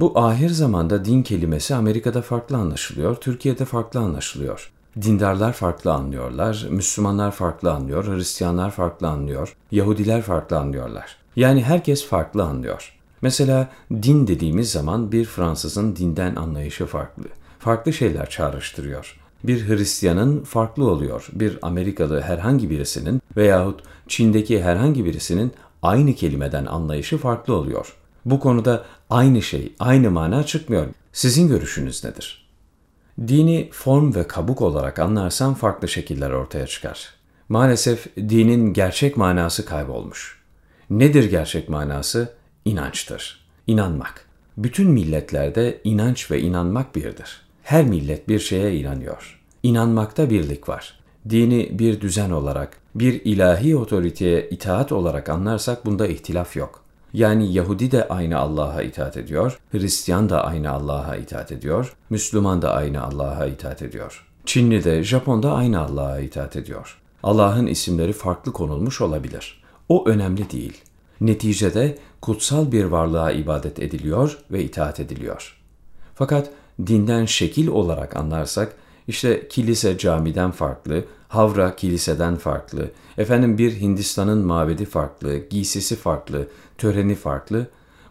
Bu ahir zamanda din kelimesi Amerika'da farklı anlaşılıyor, Türkiye'de farklı anlaşılıyor. Dindarlar farklı anlıyorlar, Müslümanlar farklı anlıyor, Hristiyanlar farklı anlıyor, Yahudiler farklı anlıyorlar. Yani herkes farklı anlıyor. Mesela din dediğimiz zaman bir Fransızın dinden anlayışı farklı. Farklı şeyler çağrıştırıyor. Bir Hristiyanın farklı oluyor. Bir Amerikalı herhangi birisinin veyahut Çin'deki herhangi birisinin aynı kelimeden anlayışı farklı oluyor. Bu konuda aynı şey, aynı mana çıkmıyor. Sizin görüşünüz nedir? Dini form ve kabuk olarak anlarsan farklı şekiller ortaya çıkar. Maalesef dinin gerçek manası kaybolmuş. Nedir gerçek manası? İnançtır. İnanmak. Bütün milletlerde inanç ve inanmak birdir. Her millet bir şeye inanıyor. İnanmakta birlik var. Dini bir düzen olarak, bir ilahi otoriteye itaat olarak anlarsak bunda ihtilaf yok. Yani Yahudi de aynı Allah'a itaat ediyor, Hristiyan da aynı Allah'a itaat ediyor, Müslüman da aynı Allah'a itaat ediyor. Çinli de, Japon da aynı Allah'a itaat ediyor. Allah'ın isimleri farklı konulmuş olabilir. O önemli değil. Neticede kutsal bir varlığa ibadet ediliyor ve itaat ediliyor. Fakat dinden şekil olarak anlarsak, işte kilise camiden farklı, Havra kiliseden farklı, efendim bir Hindistan'ın mabedi farklı, giysisi farklı, töreni farklı.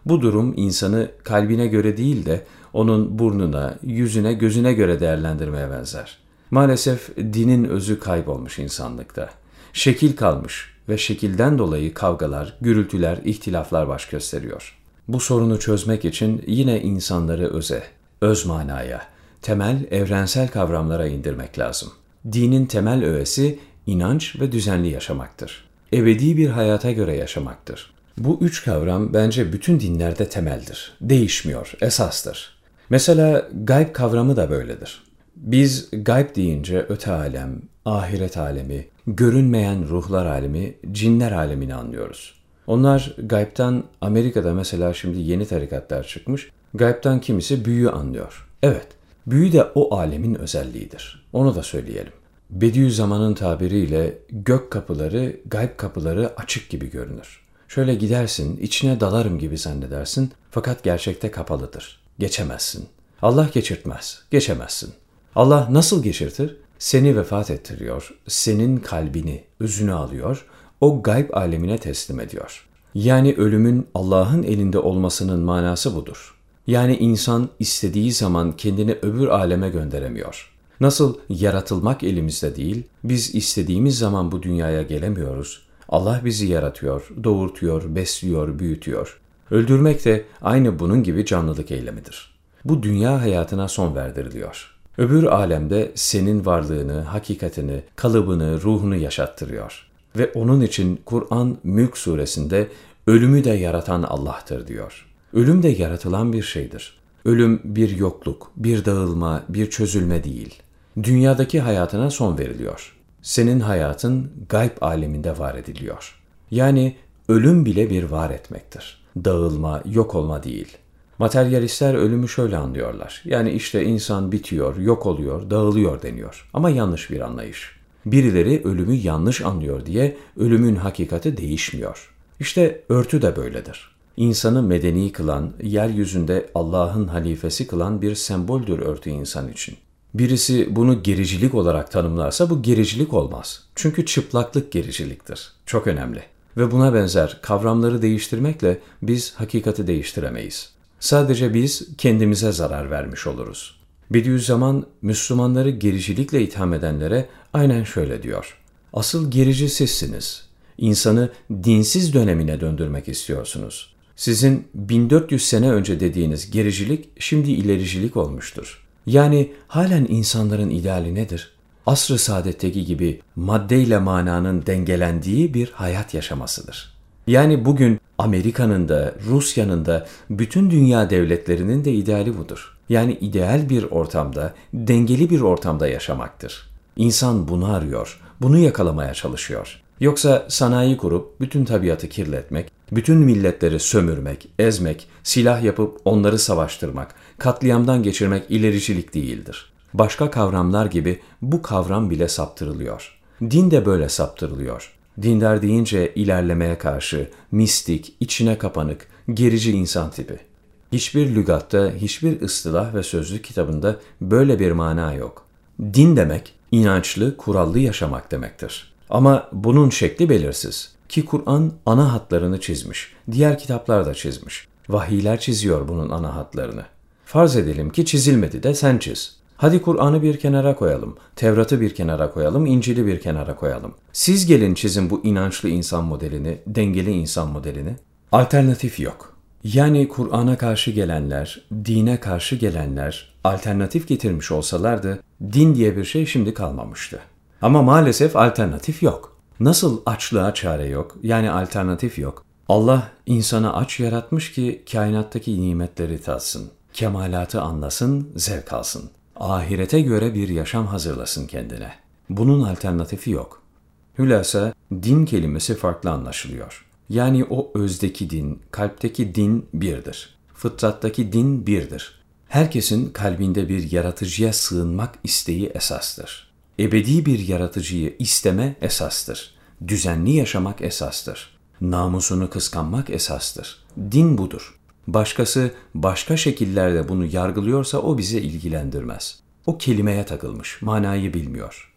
Bu durum insanı kalbine göre değil de onun burnuna, yüzüne, gözüne göre değerlendirmeye benzer. Maalesef dinin özü kaybolmuş insanlıkta. Şekil kalmış ve şekilden dolayı kavgalar, gürültüler, ihtilaflar baş gösteriyor. Bu sorunu çözmek için yine insanları öze, öz manaya, temel evrensel kavramlara indirmek lazım. Dinin temel öğesi inanç ve düzenli yaşamaktır. Ebedi bir hayata göre yaşamaktır. Bu üç kavram bence bütün dinlerde temeldir. Değişmiyor, esastır. Mesela gayb kavramı da böyledir. Biz gayb deyince öte alem, ahiret alemi, görünmeyen ruhlar alemi, cinler alemini anlıyoruz. Onlar gaybtan Amerika'da mesela şimdi yeni tarikatlar çıkmış. Gaybtan kimisi büyü anlıyor. Evet, büyü de o alemin özelliğidir. Onu da söyleyelim. Bediüzzaman'ın tabiriyle gök kapıları, gayb kapıları açık gibi görünür. Şöyle gidersin, içine dalarım gibi zannedersin fakat gerçekte kapalıdır. Geçemezsin. Allah geçirtmez, geçemezsin. Allah nasıl geçirtir? Seni vefat ettiriyor, senin kalbini, özünü alıyor, o gayb alemine teslim ediyor. Yani ölümün Allah'ın elinde olmasının manası budur. Yani insan istediği zaman kendini öbür aleme gönderemiyor. Nasıl yaratılmak elimizde değil, biz istediğimiz zaman bu dünyaya gelemiyoruz. Allah bizi yaratıyor, doğurtuyor, besliyor, büyütüyor. Öldürmek de aynı bunun gibi canlılık eylemidir. Bu dünya hayatına son verdiriliyor. Öbür alemde senin varlığını, hakikatini, kalıbını, ruhunu yaşattırıyor. Ve onun için Kur'an Mülk suresinde ölümü de yaratan Allah'tır diyor. Ölüm de yaratılan bir şeydir. Ölüm bir yokluk, bir dağılma, bir çözülme değil. Dünyadaki hayatına son veriliyor. Senin hayatın gayb aleminde var ediliyor. Yani ölüm bile bir var etmektir. Dağılma, yok olma değil. Materyalistler ölümü şöyle anlıyorlar. Yani işte insan bitiyor, yok oluyor, dağılıyor deniyor. Ama yanlış bir anlayış. Birileri ölümü yanlış anlıyor diye ölümün hakikati değişmiyor. İşte örtü de böyledir. İnsanı medeni kılan, yeryüzünde Allah'ın halifesi kılan bir semboldür örtü insan için. Birisi bunu gericilik olarak tanımlarsa bu gericilik olmaz. Çünkü çıplaklık gericiliktir. Çok önemli. Ve buna benzer kavramları değiştirmekle biz hakikati değiştiremeyiz. Sadece biz kendimize zarar vermiş oluruz. Bediüzzaman Müslümanları gericilikle itham edenlere aynen şöyle diyor. Asıl gerici sizsiniz. İnsanı dinsiz dönemine döndürmek istiyorsunuz. Sizin 1400 sene önce dediğiniz gericilik şimdi ilericilik olmuştur. Yani halen insanların ideali nedir? Asr-ı saadetteki gibi maddeyle mananın dengelendiği bir hayat yaşamasıdır. Yani bugün Amerika'nın da, Rusya'nın da, bütün dünya devletlerinin de ideali budur. Yani ideal bir ortamda, dengeli bir ortamda yaşamaktır. İnsan bunu arıyor, bunu yakalamaya çalışıyor. Yoksa sanayi kurup bütün tabiatı kirletmek, bütün milletleri sömürmek, ezmek, silah yapıp onları savaştırmak, katliamdan geçirmek ilericilik değildir. Başka kavramlar gibi bu kavram bile saptırılıyor. Din de böyle saptırılıyor. Dindar deyince ilerlemeye karşı, mistik, içine kapanık, gerici insan tipi. Hiçbir lügatta, hiçbir ıstılah ve sözlük kitabında böyle bir mana yok. Din demek, inançlı, kurallı yaşamak demektir. Ama bunun şekli belirsiz. Ki Kur'an ana hatlarını çizmiş, diğer kitaplar da çizmiş. Vahiyler çiziyor bunun ana hatlarını. Farz edelim ki çizilmedi de sen çiz. Hadi Kur'an'ı bir kenara koyalım, Tevrat'ı bir kenara koyalım, İncil'i bir kenara koyalım. Siz gelin çizin bu inançlı insan modelini, dengeli insan modelini. Alternatif yok. Yani Kur'an'a karşı gelenler, dine karşı gelenler alternatif getirmiş olsalardı din diye bir şey şimdi kalmamıştı. Ama maalesef alternatif yok. Nasıl açlığa çare yok, yani alternatif yok. Allah insanı aç yaratmış ki kainattaki nimetleri tatsın, kemalatı anlasın, zevk alsın. Ahirete göre bir yaşam hazırlasın kendine. Bunun alternatifi yok. Hülasa din kelimesi farklı anlaşılıyor. Yani o özdeki din, kalpteki din birdir. Fıtrattaki din birdir. Herkesin kalbinde bir yaratıcıya sığınmak isteği esastır. Ebedi bir yaratıcıyı isteme esastır. Düzenli yaşamak esastır. Namusunu kıskanmak esastır. Din budur. Başkası başka şekillerde bunu yargılıyorsa o bize ilgilendirmez. O kelimeye takılmış, manayı bilmiyor.